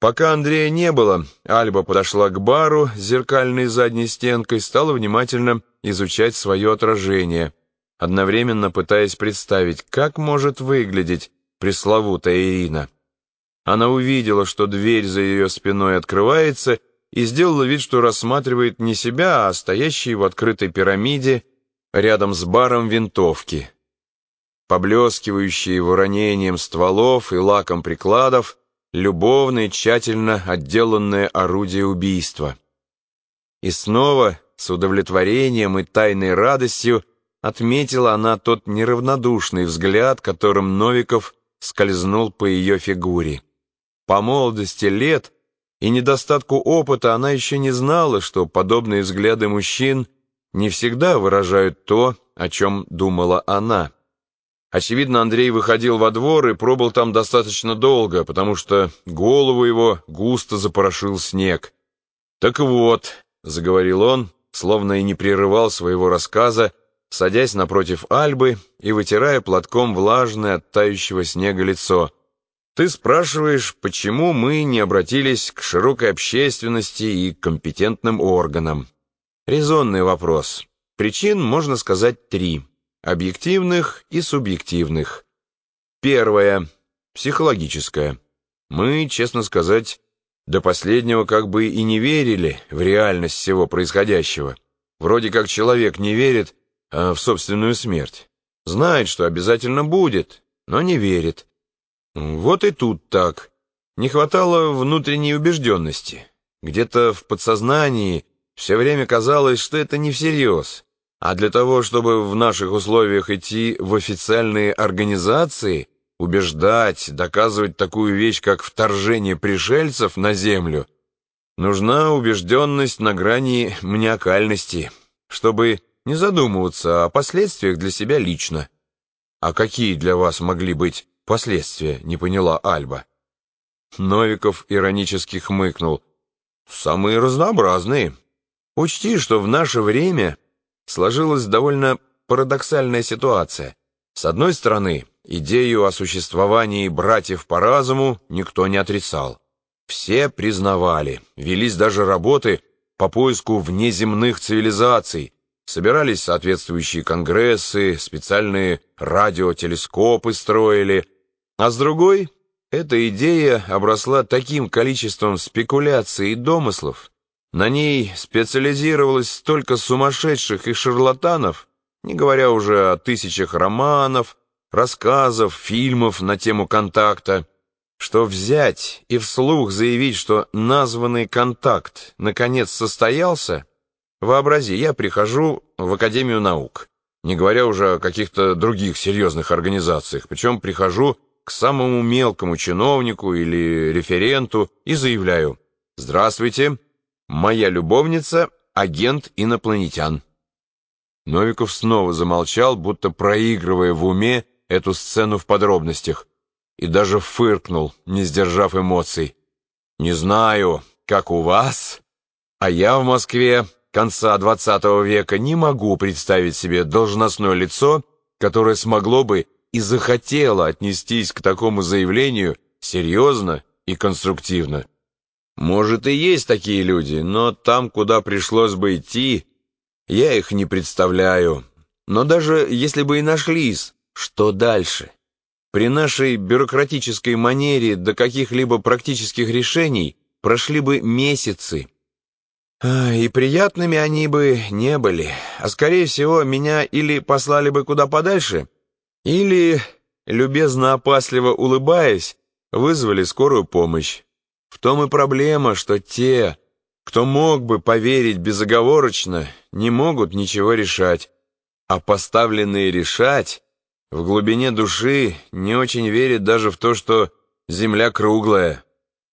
Пока Андрея не было, Альба подошла к бару с зеркальной задней стенкой, стала внимательно изучать свое отражение, одновременно пытаясь представить, как может выглядеть пресловутая Ирина. Она увидела, что дверь за ее спиной открывается, и сделала вид, что рассматривает не себя, а стоящие в открытой пирамиде рядом с баром винтовки. Поблескивающие воронением стволов и лаком прикладов, любовное, тщательно отделанное орудие убийства. И снова, с удовлетворением и тайной радостью, отметила она тот неравнодушный взгляд, которым Новиков скользнул по ее фигуре. По молодости лет и недостатку опыта она еще не знала, что подобные взгляды мужчин не всегда выражают то, о чем думала она. Очевидно, Андрей выходил во двор и пробыл там достаточно долго, потому что голову его густо запорошил снег. «Так вот», — заговорил он, словно и не прерывал своего рассказа, садясь напротив Альбы и вытирая платком влажное от тающего снега лицо. «Ты спрашиваешь, почему мы не обратились к широкой общественности и компетентным органам?» Резонный вопрос. Причин, можно сказать, три объективных и субъективных. Первое. Психологическое. Мы, честно сказать, до последнего как бы и не верили в реальность всего происходящего. Вроде как человек не верит а в собственную смерть. Знает, что обязательно будет, но не верит. Вот и тут так. Не хватало внутренней убежденности. Где-то в подсознании все время казалось, что это не всерьез. А для того, чтобы в наших условиях идти в официальные организации, убеждать, доказывать такую вещь, как вторжение пришельцев на Землю, нужна убежденность на грани маниакальности, чтобы не задумываться о последствиях для себя лично. А какие для вас могли быть последствия, не поняла Альба. Новиков иронически хмыкнул. Самые разнообразные. Учти, что в наше время сложилась довольно парадоксальная ситуация. С одной стороны, идею о существовании братьев по разуму никто не отрицал. Все признавали, велись даже работы по поиску внеземных цивилизаций, собирались соответствующие конгрессы, специальные радиотелескопы строили. А с другой, эта идея обросла таким количеством спекуляций и домыслов, на ней специализировалось столько сумасшедших и шарлатанов, не говоря уже о тысячах романов, рассказов, фильмов на тему контакта, что взять и вслух заявить, что названный контакт наконец состоялся, вообрази, я прихожу в Академию наук, не говоря уже о каких-то других серьезных организациях, причем прихожу к самому мелкому чиновнику или референту и заявляю «Здравствуйте, Моя любовница — агент инопланетян. Новиков снова замолчал, будто проигрывая в уме эту сцену в подробностях, и даже фыркнул, не сдержав эмоций. «Не знаю, как у вас, а я в Москве конца двадцатого века не могу представить себе должностное лицо, которое смогло бы и захотело отнестись к такому заявлению серьезно и конструктивно. Может, и есть такие люди, но там, куда пришлось бы идти, я их не представляю. Но даже если бы и нашлись, что дальше? При нашей бюрократической манере до каких-либо практических решений прошли бы месяцы. И приятными они бы не были, а скорее всего меня или послали бы куда подальше, или, любезно-опасливо улыбаясь, вызвали скорую помощь. В том и проблема, что те, кто мог бы поверить безоговорочно, не могут ничего решать, а поставленные решать в глубине души не очень верят даже в то, что земля круглая.